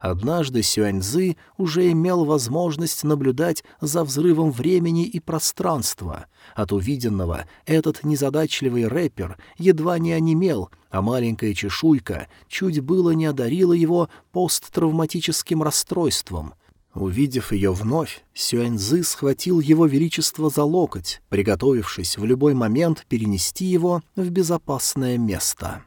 Однажды Сюаньзы уже имел возможность наблюдать за взрывом времени и пространства. От увиденного этот незадачливый рэпер едва не онемел, а маленькая чешуйка чуть было не одарила его посттравматическим расстройством. Увидев ее вновь, Сюаньзы схватил его величество за локоть, приготовившись в любой момент перенести его в безопасное место.